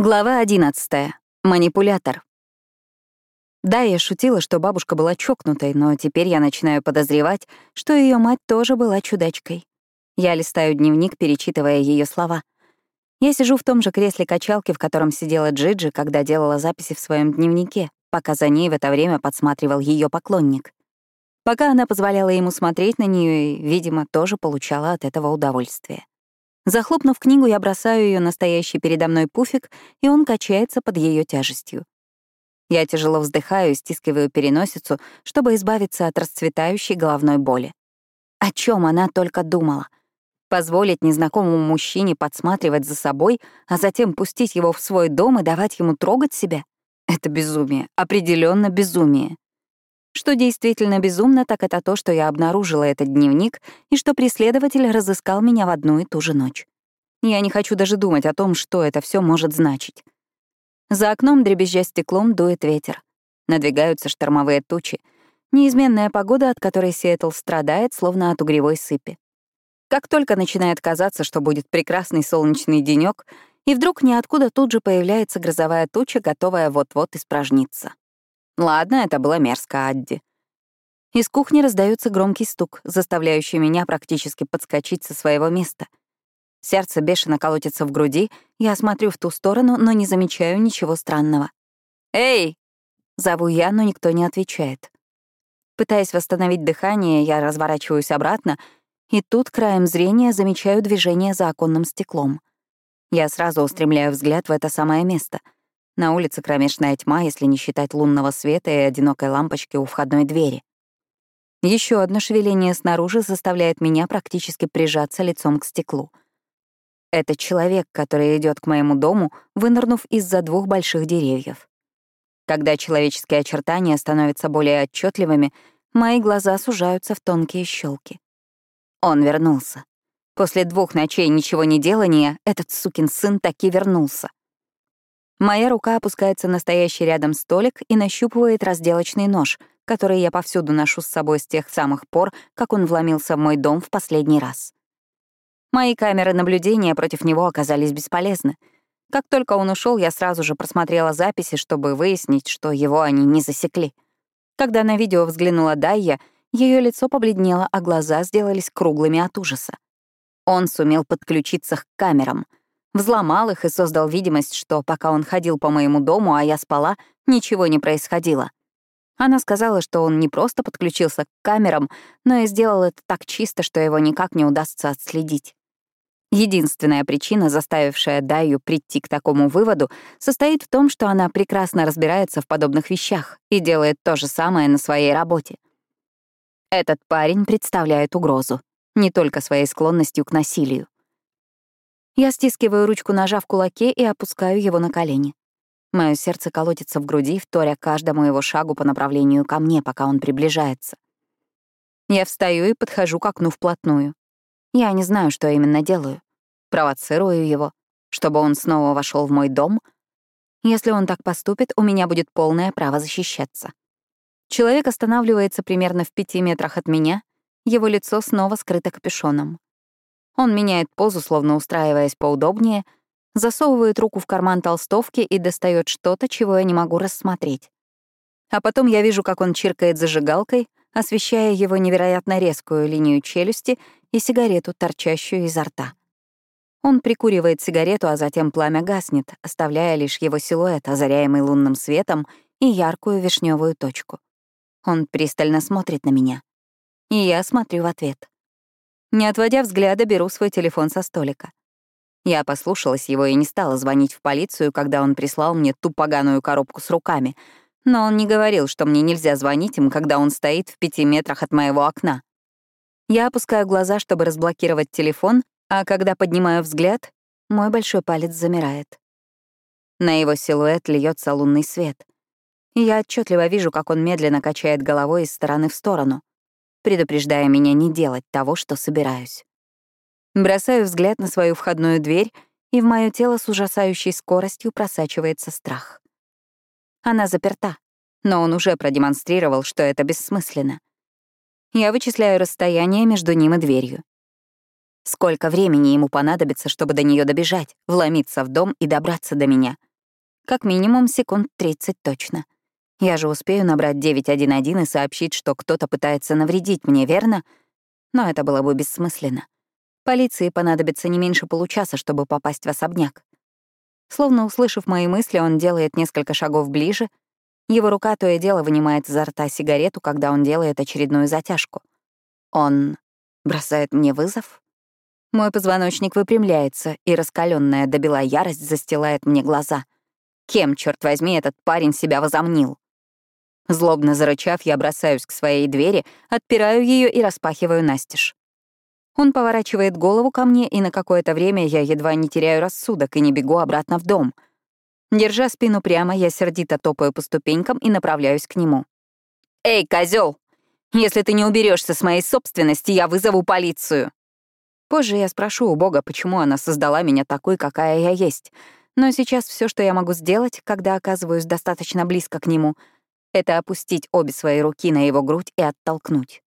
Глава 11. Манипулятор. Да, я шутила, что бабушка была чокнутой, но теперь я начинаю подозревать, что ее мать тоже была чудачкой. Я листаю дневник, перечитывая ее слова. Я сижу в том же кресле качалки, в котором сидела Джиджи, когда делала записи в своем дневнике, пока за ней в это время подсматривал ее поклонник. Пока она позволяла ему смотреть на нее и, видимо, тоже получала от этого удовольствие. Захлопнув книгу, я бросаю ее настоящий передо мной пуфик, и он качается под ее тяжестью. Я тяжело вздыхаю и стискиваю переносицу, чтобы избавиться от расцветающей головной боли. О чем она только думала? Позволить незнакомому мужчине подсматривать за собой, а затем пустить его в свой дом и давать ему трогать себя? Это безумие, определенно безумие. Что действительно безумно, так это то, что я обнаружила этот дневник и что преследователь разыскал меня в одну и ту же ночь. Я не хочу даже думать о том, что это все может значить. За окном, дребезжа стеклом, дует ветер. Надвигаются штормовые тучи. Неизменная погода, от которой Сиэтл страдает, словно от угревой сыпи. Как только начинает казаться, что будет прекрасный солнечный денек, и вдруг ниоткуда тут же появляется грозовая туча, готовая вот-вот испражниться. Ладно, это было мерзко, Адди. Из кухни раздается громкий стук, заставляющий меня практически подскочить со своего места. Сердце бешено колотится в груди, я смотрю в ту сторону, но не замечаю ничего странного. «Эй!» — зову я, но никто не отвечает. Пытаясь восстановить дыхание, я разворачиваюсь обратно, и тут краем зрения замечаю движение за оконным стеклом. Я сразу устремляю взгляд в это самое место — на улице кромешная тьма, если не считать лунного света и одинокой лампочки у входной двери. Еще одно шевеление снаружи заставляет меня практически прижаться лицом к стеклу. Это человек, который идет к моему дому, вынырнув из-за двух больших деревьев. Когда человеческие очертания становятся более отчетливыми, мои глаза сужаются в тонкие щелки. Он вернулся. После двух ночей ничего не делания этот сукин сын таки вернулся. Моя рука опускается на стоящий рядом столик и нащупывает разделочный нож, который я повсюду ношу с собой с тех самых пор, как он вломился в мой дом в последний раз. Мои камеры наблюдения против него оказались бесполезны. Как только он ушел, я сразу же просмотрела записи, чтобы выяснить, что его они не засекли. Когда на видео взглянула Дайя, ее лицо побледнело, а глаза сделались круглыми от ужаса. Он сумел подключиться к камерам — Взломал их и создал видимость, что пока он ходил по моему дому, а я спала, ничего не происходило. Она сказала, что он не просто подключился к камерам, но и сделал это так чисто, что его никак не удастся отследить. Единственная причина, заставившая Даю прийти к такому выводу, состоит в том, что она прекрасно разбирается в подобных вещах и делает то же самое на своей работе. Этот парень представляет угрозу, не только своей склонностью к насилию. Я стискиваю ручку ножа в кулаке и опускаю его на колени. Мое сердце колотится в груди, вторя каждому его шагу по направлению ко мне, пока он приближается. Я встаю и подхожу к окну вплотную. Я не знаю, что именно делаю. Провоцирую его, чтобы он снова вошел в мой дом. Если он так поступит, у меня будет полное право защищаться. Человек останавливается примерно в пяти метрах от меня, его лицо снова скрыто капюшоном. Он меняет позу, словно устраиваясь поудобнее, засовывает руку в карман толстовки и достает что-то, чего я не могу рассмотреть. А потом я вижу, как он чиркает зажигалкой, освещая его невероятно резкую линию челюсти и сигарету, торчащую изо рта. Он прикуривает сигарету, а затем пламя гаснет, оставляя лишь его силуэт, озаряемый лунным светом, и яркую вишневую точку. Он пристально смотрит на меня. И я смотрю в ответ. Не отводя взгляда, беру свой телефон со столика. Я послушалась его и не стала звонить в полицию, когда он прислал мне ту поганую коробку с руками. Но он не говорил, что мне нельзя звонить им, когда он стоит в пяти метрах от моего окна. Я опускаю глаза, чтобы разблокировать телефон, а когда поднимаю взгляд, мой большой палец замирает. На его силуэт льется лунный свет. Я отчетливо вижу, как он медленно качает головой из стороны в сторону предупреждая меня не делать того, что собираюсь. Бросаю взгляд на свою входную дверь, и в мое тело с ужасающей скоростью просачивается страх. Она заперта, но он уже продемонстрировал, что это бессмысленно. Я вычисляю расстояние между ним и дверью. Сколько времени ему понадобится, чтобы до нее добежать, вломиться в дом и добраться до меня — Как минимум секунд 30 точно. Я же успею набрать 911 и сообщить, что кто-то пытается навредить мне, верно? Но это было бы бессмысленно. Полиции понадобится не меньше получаса, чтобы попасть в особняк. Словно услышав мои мысли, он делает несколько шагов ближе. Его рука то и дело вынимает изо рта сигарету, когда он делает очередную затяжку. Он бросает мне вызов? Мой позвоночник выпрямляется, и раскаленная до бела ярость застилает мне глаза. Кем, черт возьми, этот парень себя возомнил? Злобно зарычав, я бросаюсь к своей двери, отпираю ее и распахиваю настежь. Он поворачивает голову ко мне, и на какое-то время я едва не теряю рассудок и не бегу обратно в дом. Держа спину прямо, я сердито топаю по ступенькам и направляюсь к нему. «Эй, козел! Если ты не уберешься с моей собственности, я вызову полицию!» Позже я спрошу у Бога, почему она создала меня такой, какая я есть. Но сейчас все, что я могу сделать, когда оказываюсь достаточно близко к нему, это опустить обе свои руки на его грудь и оттолкнуть.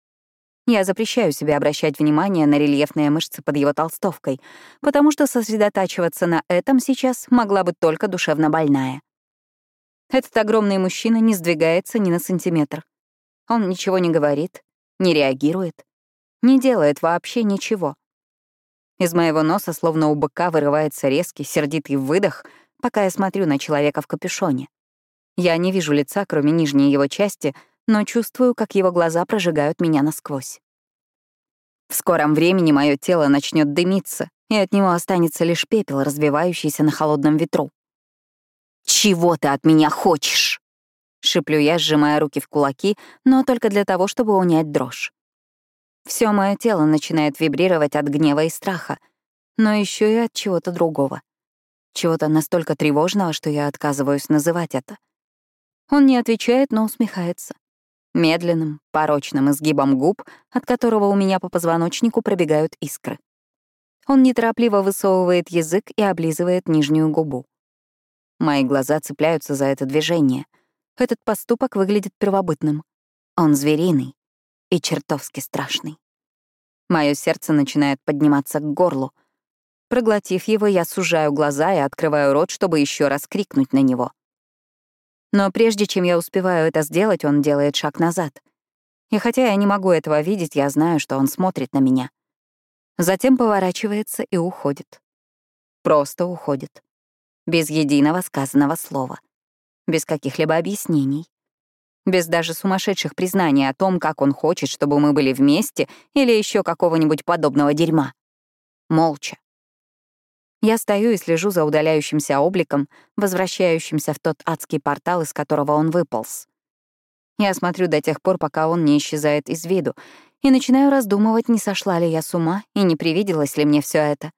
Я запрещаю себе обращать внимание на рельефные мышцы под его толстовкой, потому что сосредотачиваться на этом сейчас могла бы только душевно больная. Этот огромный мужчина не сдвигается ни на сантиметр. Он ничего не говорит, не реагирует, не делает вообще ничего. Из моего носа словно у быка вырывается резкий, сердитый выдох, пока я смотрю на человека в капюшоне. Я не вижу лица, кроме нижней его части — но чувствую, как его глаза прожигают меня насквозь. В скором времени мое тело начнет дымиться, и от него останется лишь пепел, развивающийся на холодном ветру. «Чего ты от меня хочешь?» — шиплю я, сжимая руки в кулаки, но только для того, чтобы унять дрожь. Все мое тело начинает вибрировать от гнева и страха, но еще и от чего-то другого. Чего-то настолько тревожного, что я отказываюсь называть это. Он не отвечает, но усмехается медленным, порочным изгибом губ, от которого у меня по позвоночнику пробегают искры. Он неторопливо высовывает язык и облизывает нижнюю губу. Мои глаза цепляются за это движение. Этот поступок выглядит первобытным. Он звериный и чертовски страшный. Мое сердце начинает подниматься к горлу. Проглотив его, я сужаю глаза и открываю рот, чтобы еще раз крикнуть на него. Но прежде чем я успеваю это сделать, он делает шаг назад. И хотя я не могу этого видеть, я знаю, что он смотрит на меня. Затем поворачивается и уходит. Просто уходит. Без единого сказанного слова. Без каких-либо объяснений. Без даже сумасшедших признаний о том, как он хочет, чтобы мы были вместе или еще какого-нибудь подобного дерьма. Молча, я стою и слежу за удаляющимся обликом, возвращающимся в тот адский портал, из которого он выполз. Я смотрю до тех пор, пока он не исчезает из виду, и начинаю раздумывать, не сошла ли я с ума и не привиделось ли мне все это.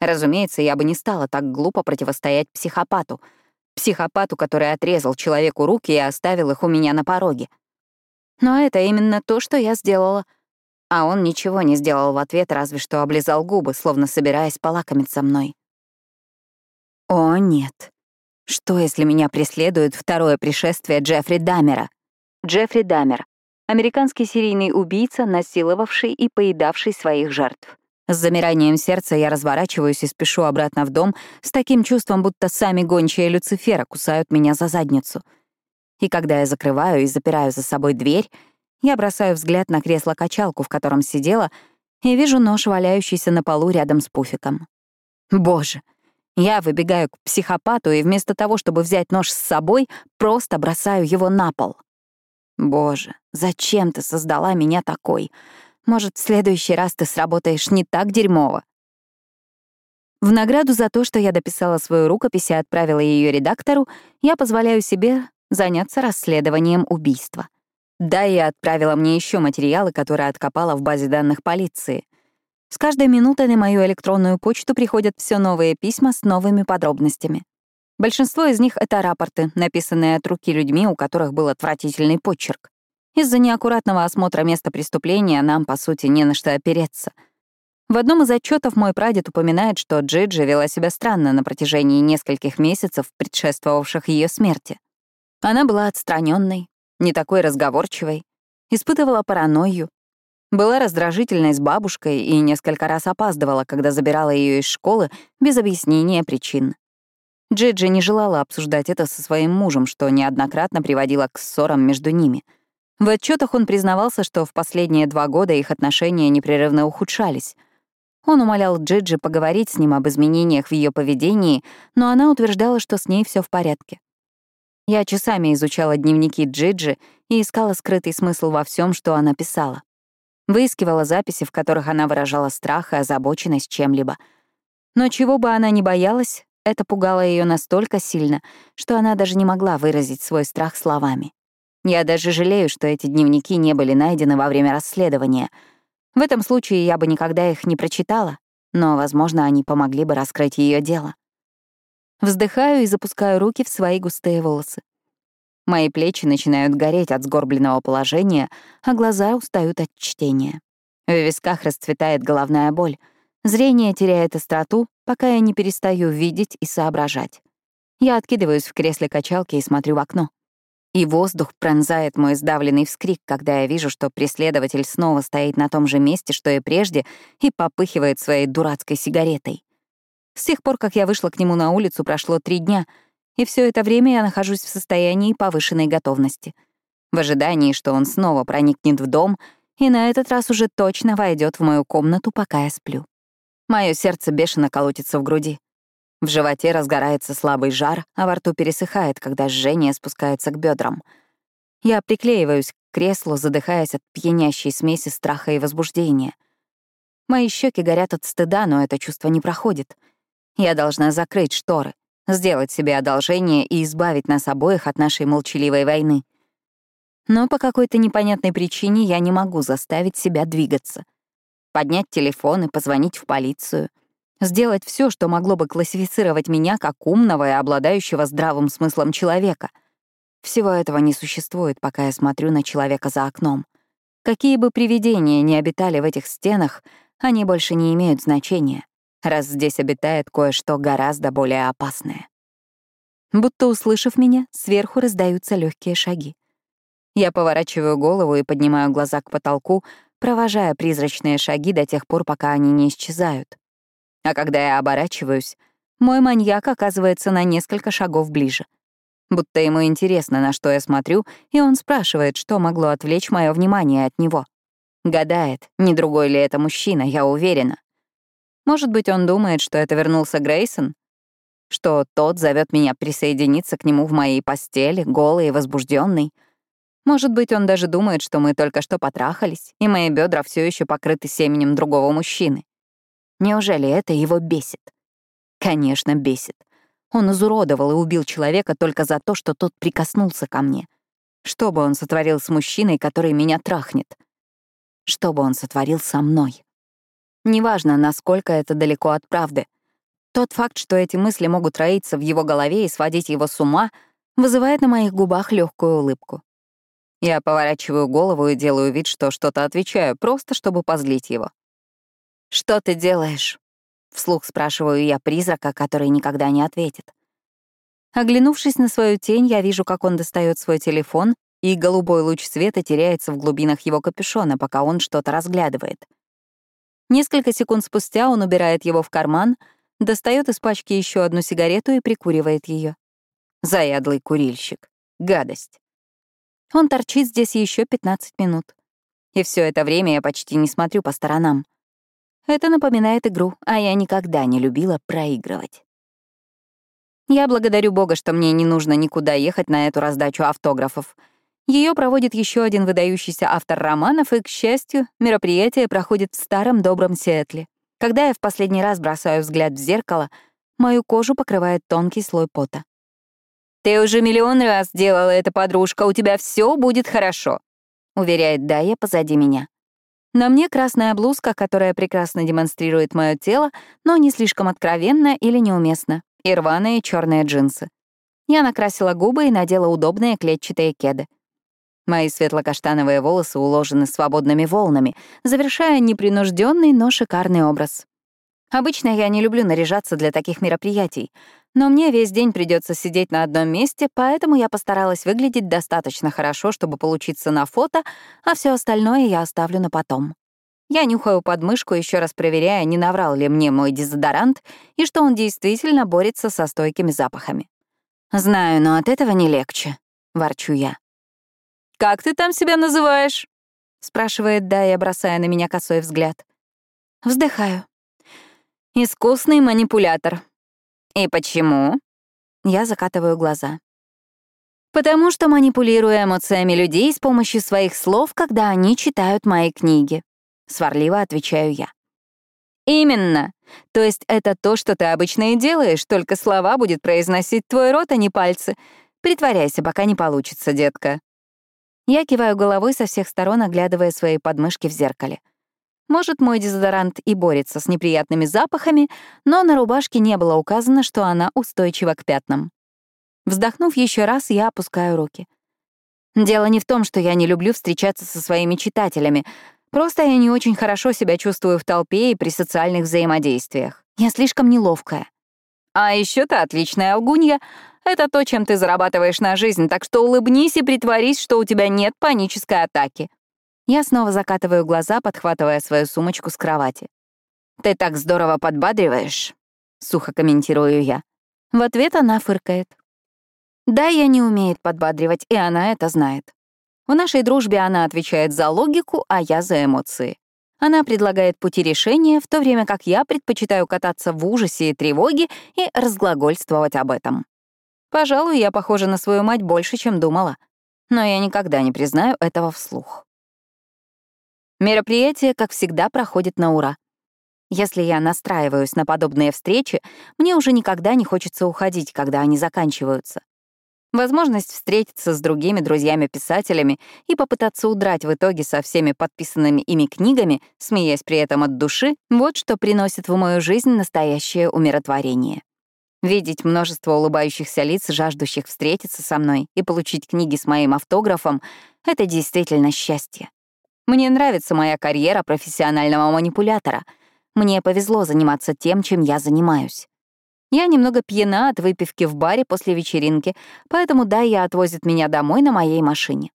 Разумеется, я бы не стала так глупо противостоять психопату. Психопату, который отрезал человеку руки и оставил их у меня на пороге. Но это именно то, что я сделала — а он ничего не сделал в ответ, разве что облизал губы, словно собираясь полакомиться мной. О, нет. Что, если меня преследует второе пришествие Джеффри Дамера? Джеффри Дамер — американский серийный убийца, насиловавший и поедавший своих жертв. С замиранием сердца я разворачиваюсь и спешу обратно в дом с таким чувством, будто сами гончие Люцифера кусают меня за задницу. И когда я закрываю и запираю за собой дверь, я бросаю взгляд на кресло-качалку, в котором сидела, и вижу нож, валяющийся на полу рядом с пуфиком. Боже, я выбегаю к психопату и вместо того, чтобы взять нож с собой, просто бросаю его на пол. Боже, зачем ты создала меня такой? Может, в следующий раз ты сработаешь не так дерьмово? В награду за то, что я дописала свою рукопись и отправила ее редактору, я позволяю себе заняться расследованием убийства. Да, и отправила мне еще материалы, которые откопала в базе данных полиции. С каждой минутой на мою электронную почту приходят все новые письма с новыми подробностями. Большинство из них — это рапорты, написанные от руки людьми, у которых был отвратительный почерк. Из-за неаккуратного осмотра места преступления нам, по сути, не на что опереться. В одном из отчетов мой прадед упоминает, что Джиджи вела себя странно на протяжении нескольких месяцев, предшествовавших ее смерти. Она была отстраненной, не такой разговорчивой, испытывала паранойю, была раздражительной с бабушкой и несколько раз опаздывала, когда забирала ее из школы без объяснения причин. Джиджи не желала обсуждать это со своим мужем, что неоднократно приводило к ссорам между ними. В отчетах он признавался, что в последние два года их отношения непрерывно ухудшались. Он умолял Джиджи поговорить с ним об изменениях в ее поведении, но она утверждала, что с ней все в порядке. Я часами изучала дневники Джиджи и искала скрытый смысл во всем, что она писала. Выискивала записи, в которых она выражала страх и озабоченность чем-либо. Но чего бы она ни боялась, это пугало ее настолько сильно, что она даже не могла выразить свой страх словами. Я даже жалею, что эти дневники не были найдены во время расследования. В этом случае я бы никогда их не прочитала, но, возможно, они помогли бы раскрыть ее дело. Вздыхаю и запускаю руки в свои густые волосы. Мои плечи начинают гореть от сгорбленного положения, а глаза устают от чтения. В висках расцветает головная боль. Зрение теряет остроту, пока я не перестаю видеть и соображать. Я откидываюсь в кресле качалки и смотрю в окно. И воздух пронзает мой сдавленный вскрик, когда я вижу, что преследователь снова стоит на том же месте, что и прежде, и попыхивает своей дурацкой сигаретой. С тех пор, как я вышла к нему на улицу, прошло три дня — и все это время я нахожусь в состоянии повышенной готовности. В ожидании, что он снова проникнет в дом и на этот раз уже точно войдет в мою комнату, пока я сплю. Мое сердце бешено колотится в груди. В животе разгорается слабый жар, а во рту пересыхает, когда жжение спускается к бедрам. Я приклеиваюсь к креслу, задыхаясь от пьянящей смеси страха и возбуждения. Мои щеки горят от стыда, но это чувство не проходит. Я должна закрыть шторы сделать себе одолжение и избавить нас обоих от нашей молчаливой войны. Но по какой-то непонятной причине я не могу заставить себя двигаться. Поднять телефон и позвонить в полицию. Сделать все, что могло бы классифицировать меня как умного и обладающего здравым смыслом человека. Всего этого не существует, пока я смотрю на человека за окном. Какие бы привидения ни обитали в этих стенах, они больше не имеют значения раз здесь обитает кое-что гораздо более опасное. Будто услышав меня, сверху раздаются легкие шаги. Я поворачиваю голову и поднимаю глаза к потолку, провожая призрачные шаги до тех пор, пока они не исчезают. А когда я оборачиваюсь, мой маньяк оказывается на несколько шагов ближе. Будто ему интересно, на что я смотрю, и он спрашивает, что могло отвлечь мое внимание от него. Гадает, не другой ли это мужчина, я уверена. Может быть, он думает, что это вернулся Грейсон? Что тот зовет меня присоединиться к нему в моей постели, голый и возбужденный? Может быть, он даже думает, что мы только что потрахались, и мои бедра все еще покрыты семенем другого мужчины. Неужели это его бесит? Конечно, бесит. Он изуродовал и убил человека только за то, что тот прикоснулся ко мне. Что бы он сотворил с мужчиной, который меня трахнет? Что бы он сотворил со мной? Неважно, насколько это далеко от правды. Тот факт, что эти мысли могут роиться в его голове и сводить его с ума, вызывает на моих губах легкую улыбку. Я поворачиваю голову и делаю вид, что что-то отвечаю, просто чтобы позлить его. «Что ты делаешь?» — вслух спрашиваю я призрака, который никогда не ответит. Оглянувшись на свою тень, я вижу, как он достает свой телефон, и голубой луч света теряется в глубинах его капюшона, пока он что-то разглядывает — Несколько секунд спустя он убирает его в карман, достает из пачки еще одну сигарету и прикуривает ее. Заядлый курильщик. Гадость. Он торчит здесь еще 15 минут. И все это время я почти не смотрю по сторонам. Это напоминает игру, а я никогда не любила проигрывать. Я благодарю Бога, что мне не нужно никуда ехать на эту раздачу автографов — ее проводит еще один выдающийся автор романов, и, к счастью, мероприятие проходит в старом добром Сиэтле. Когда я в последний раз бросаю взгляд в зеркало, мою кожу покрывает тонкий слой пота. «Ты уже миллион раз делала это, подружка, у тебя все будет хорошо», — уверяет Дая позади меня. На мне красная блузка, которая прекрасно демонстрирует мое тело, но не слишком откровенно или неуместно, и рваные черные джинсы. Я накрасила губы и надела удобные клетчатые кеды. Мои светло-каштановые волосы уложены свободными волнами, завершая непринужденный, но шикарный образ. Обычно я не люблю наряжаться для таких мероприятий, но мне весь день придется сидеть на одном месте, поэтому я постаралась выглядеть достаточно хорошо, чтобы получиться на фото, а все остальное я оставлю на потом. Я нюхаю подмышку, еще раз проверяя, не наврал ли мне мой дезодорант и что он действительно борется со стойкими запахами. «Знаю, но от этого не легче», — ворчу я. «Как ты там себя называешь?» — спрашивает Дая, бросая на меня косой взгляд. Вздыхаю. «Искусный манипулятор». «И почему?» Я закатываю глаза. «Потому что манипулирую эмоциями людей с помощью своих слов, когда они читают мои книги», — сварливо отвечаю я. «Именно. То есть это то, что ты обычно и делаешь, только слова будет произносить твой рот, а не пальцы. Притворяйся, пока не получится, детка». Я киваю головой со всех сторон, оглядывая свои подмышки в зеркале. Может, мой дезодорант и борется с неприятными запахами, но на рубашке не было указано, что она устойчива к пятнам. Вздохнув еще раз, я опускаю руки. Дело не в том, что я не люблю встречаться со своими читателями, просто я не очень хорошо себя чувствую в толпе и при социальных взаимодействиях. Я слишком неловкая. А еще ты отличная лгунья, это то, чем ты зарабатываешь на жизнь, так что улыбнись и притворись, что у тебя нет панической атаки». Я снова закатываю глаза, подхватывая свою сумочку с кровати. «Ты так здорово подбадриваешь», — сухо комментирую я. В ответ она фыркает. Да, я не умеет подбадривать, и она это знает. В нашей дружбе она отвечает за логику, а я за эмоции. Она предлагает пути решения, в то время как я предпочитаю кататься в ужасе и тревоге и разглагольствовать об этом. Пожалуй, я похожа на свою мать больше, чем думала. Но я никогда не признаю этого вслух. Мероприятие, как всегда, проходит на ура. Если я настраиваюсь на подобные встречи, мне уже никогда не хочется уходить, когда они заканчиваются. Возможность встретиться с другими друзьями-писателями и попытаться удрать в итоге со всеми подписанными ими книгами, смеясь при этом от души, вот что приносит в мою жизнь настоящее умиротворение. Видеть множество улыбающихся лиц, жаждущих встретиться со мной и получить книги с моим автографом — это действительно счастье. Мне нравится моя карьера профессионального манипулятора. Мне повезло заниматься тем, чем я занимаюсь. Я немного пьяна от выпивки в баре после вечеринки, поэтому Дайя отвозит меня домой на моей машине.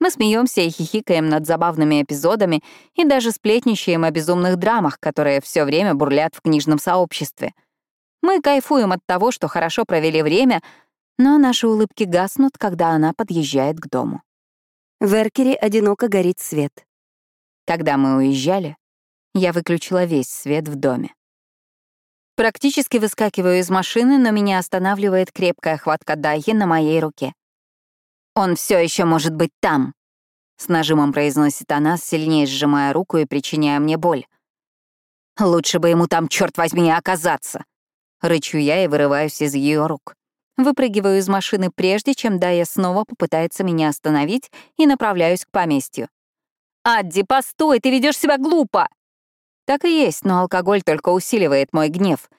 Мы смеемся и хихикаем над забавными эпизодами и даже сплетничаем о безумных драмах, которые все время бурлят в книжном сообществе — мы кайфуем от того, что хорошо провели время, но наши улыбки гаснут, когда она подъезжает к дому. В Эркере одиноко горит свет. Когда мы уезжали, я выключила весь свет в доме. Практически выскакиваю из машины, но меня останавливает крепкая хватка Дайи на моей руке. «Он все еще может быть там», — с нажимом произносит она, сильнее сжимая руку и причиняя мне боль. «Лучше бы ему там, черт возьми, оказаться», Рычу я и вырываюсь из ее рук. Выпрыгиваю из машины прежде, чем Дая снова попытается меня остановить, и направляюсь к поместью. «Адди, постой, ты ведешь себя глупо!» Так и есть, но алкоголь только усиливает мой гнев.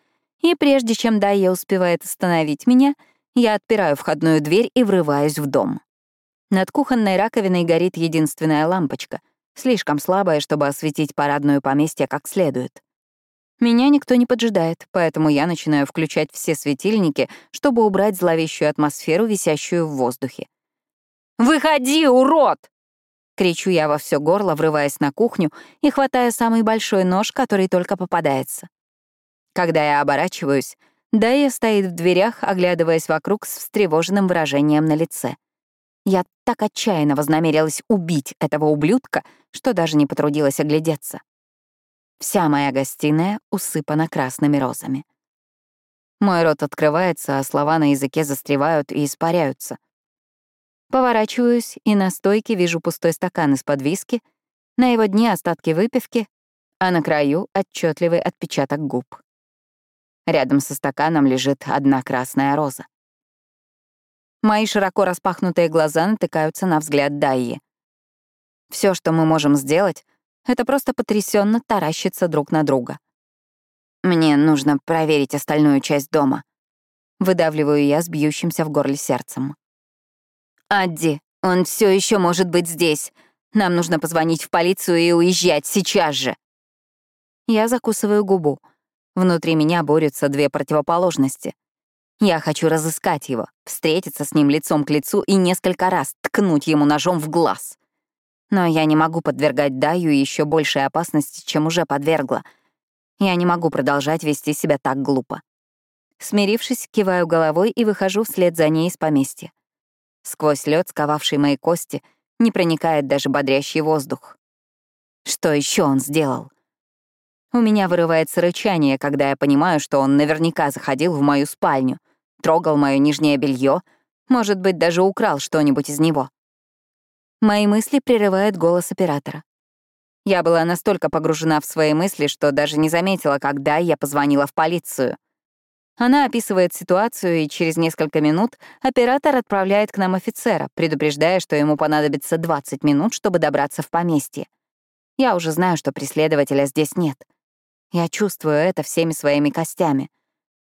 И прежде чем Дая успевает остановить меня, я отпираю входную дверь и врываюсь в дом. Над кухонной раковиной горит единственная лампочка, слишком слабая, чтобы осветить парадную поместье как следует. Меня никто не поджидает, поэтому я начинаю включать все светильники, чтобы убрать зловещую атмосферу, висящую в воздухе. «Выходи, урод!» Кричу я во все горло, врываясь на кухню и хватая самый большой нож, который только попадается. Когда я оборачиваюсь, Дая стоит в дверях, оглядываясь вокруг с встревоженным выражением на лице. Я так отчаянно вознамерилась убить этого ублюдка, что даже не потрудилась оглядеться. Вся моя гостиная усыпана красными розами. Мой рот открывается, а слова на языке застревают и испаряются. Поворачиваюсь и на стойке вижу пустой стакан из-под виски, на его дне остатки выпивки, а на краю — отчетливый отпечаток губ. Рядом со стаканом лежит одна красная роза. Мои широко распахнутые глаза натыкаются на взгляд Дайи. Все, что мы можем сделать, это просто потрясенно таращится друг на друга. Мне нужно проверить остальную часть дома. Выдавливаю я с бьющимся в горле сердцем. «Адди, он все еще может быть здесь. Нам нужно позвонить в полицию и уезжать сейчас же». Я закусываю губу. Внутри меня борются две противоположности. Я хочу разыскать его, встретиться с ним лицом к лицу и несколько раз ткнуть ему ножом в глаз. Но я не могу подвергать Даю еще большей опасности, чем уже подвергла. Я не могу продолжать вести себя так глупо. Смирившись, киваю головой и выхожу вслед за ней из поместья. Сквозь лед, сковавший мои кости, не проникает даже бодрящий воздух. Что еще он сделал? У меня вырывается рычание, когда я понимаю, что он наверняка заходил в мою спальню, трогал мое нижнее белье, может быть, даже украл что-нибудь из него. Мои мысли прерывает голос оператора. Я была настолько погружена в свои мысли, что даже не заметила, когда я позвонила в полицию. Она описывает ситуацию, и через несколько минут оператор отправляет к нам офицера, предупреждая, что ему понадобится 20 минут, чтобы добраться в поместье. Я уже знаю, что преследователя здесь нет. Я чувствую это всеми своими костями.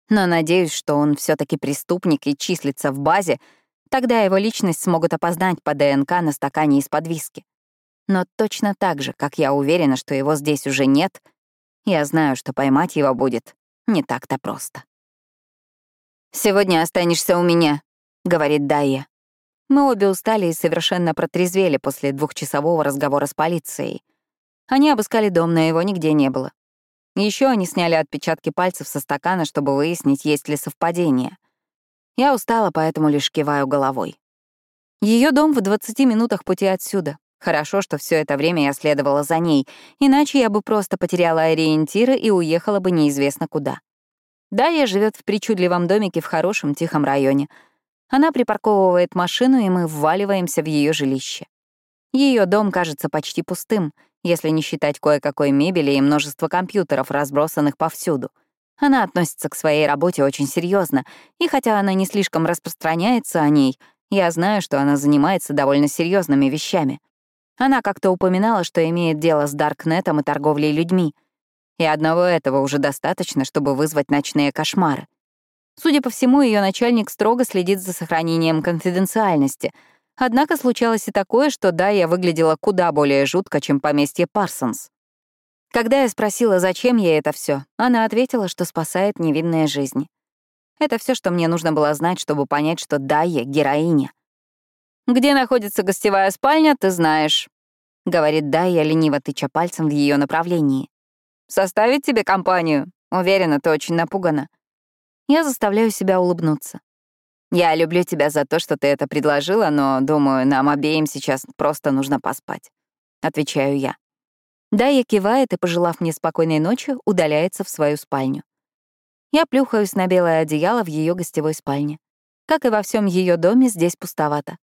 Но надеюсь, что он все таки преступник и числится в базе, Тогда его личность смогут опознать по ДНК на стакане из-под виски. Но точно так же, как я уверена, что его здесь уже нет, я знаю, что поймать его будет не так-то просто. «Сегодня останешься у меня», — говорит Дайя. Мы обе устали и совершенно протрезвели после двухчасового разговора с полицией. Они обыскали дом, но его нигде не было. Еще они сняли отпечатки пальцев со стакана, чтобы выяснить, есть ли совпадение. Я устала, поэтому лишь киваю головой. Ее дом в 20 минутах пути отсюда. Хорошо, что все это время я следовала за ней, иначе я бы просто потеряла ориентиры и уехала бы неизвестно куда. Дарья живет в причудливом домике в хорошем тихом районе. Она припарковывает машину, и мы вваливаемся в ее жилище. Ее дом кажется почти пустым, если не считать кое-какой мебели и множество компьютеров, разбросанных повсюду — она относится к своей работе очень серьезно, и хотя она не слишком распространяется о ней, я знаю, что она занимается довольно серьезными вещами. Она как-то упоминала, что имеет дело с Даркнетом и торговлей людьми. И одного этого уже достаточно, чтобы вызвать ночные кошмары. Судя по всему, ее начальник строго следит за сохранением конфиденциальности. Однако случалось и такое, что да, я выглядела куда более жутко, чем поместье Парсонс. Когда я спросила, зачем ей это все, она ответила, что спасает невинные жизни. Это все, что мне нужно было знать, чтобы понять, что Дайя — героиня. «Где находится гостевая спальня, ты знаешь», — говорит Дайя, лениво тыча пальцем в ее направлении. «Составить тебе компанию? Уверена, ты очень напугана». Я заставляю себя улыбнуться. «Я люблю тебя за то, что ты это предложила, но, думаю, нам обеим сейчас просто нужно поспать», — отвечаю я. Дая кивает и, пожелав мне спокойной ночи, удаляется в свою спальню. Я плюхаюсь на белое одеяло в ее гостевой спальне. Как и во всем ее доме, здесь пустовато.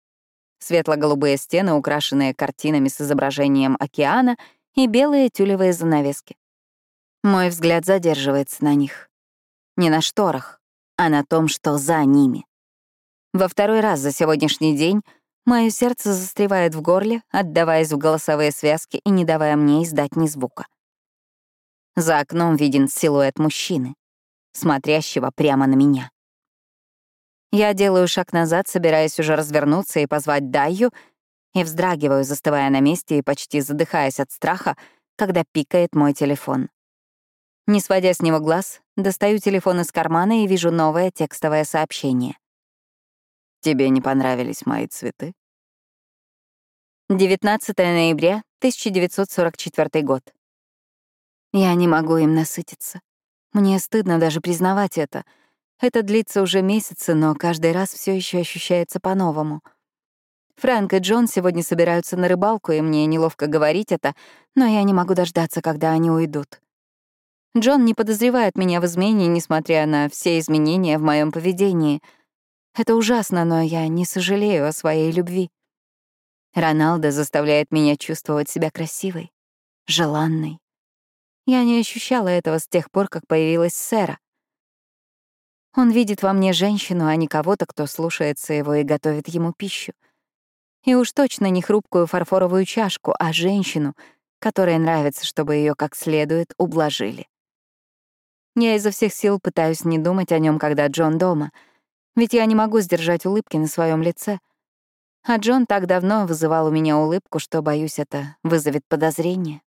Светло-голубые стены, украшенные картинами с изображением океана, и белые тюлевые занавески. Мой взгляд задерживается на них. Не на шторах, а на том, что за ними. Во второй раз за сегодняшний день Мое сердце застревает в горле, отдаваясь в голосовые связки и не давая мне издать ни звука. За окном виден силуэт мужчины, смотрящего прямо на меня. Я делаю шаг назад, собираясь уже развернуться и позвать Дайю, и вздрагиваю, застывая на месте и почти задыхаясь от страха, когда пикает мой телефон. Не сводя с него глаз, достаю телефон из кармана и вижу новое текстовое сообщение. Тебе не понравились мои цветы? 19 ноября 1944 год. Я не могу им насытиться. Мне стыдно даже признавать это. Это длится уже месяцы, но каждый раз все еще ощущается по-новому. Фрэнк и Джон сегодня собираются на рыбалку, и мне неловко говорить это, но я не могу дождаться, когда они уйдут. Джон не подозревает меня в измене, несмотря на все изменения в моем поведении — это ужасно, но я не сожалею о своей любви. Роналдо заставляет меня чувствовать себя красивой, желанной. Я не ощущала этого с тех пор, как появилась Сэра. Он видит во мне женщину, а не кого-то, кто слушается его и готовит ему пищу. И уж точно не хрупкую фарфоровую чашку, а женщину, которой нравится, чтобы ее как следует ублажили. Я изо всех сил пытаюсь не думать о нем, когда Джон дома — ведь я не могу сдержать улыбки на своем лице. А Джон так давно вызывал у меня улыбку, что, боюсь, это вызовет подозрение.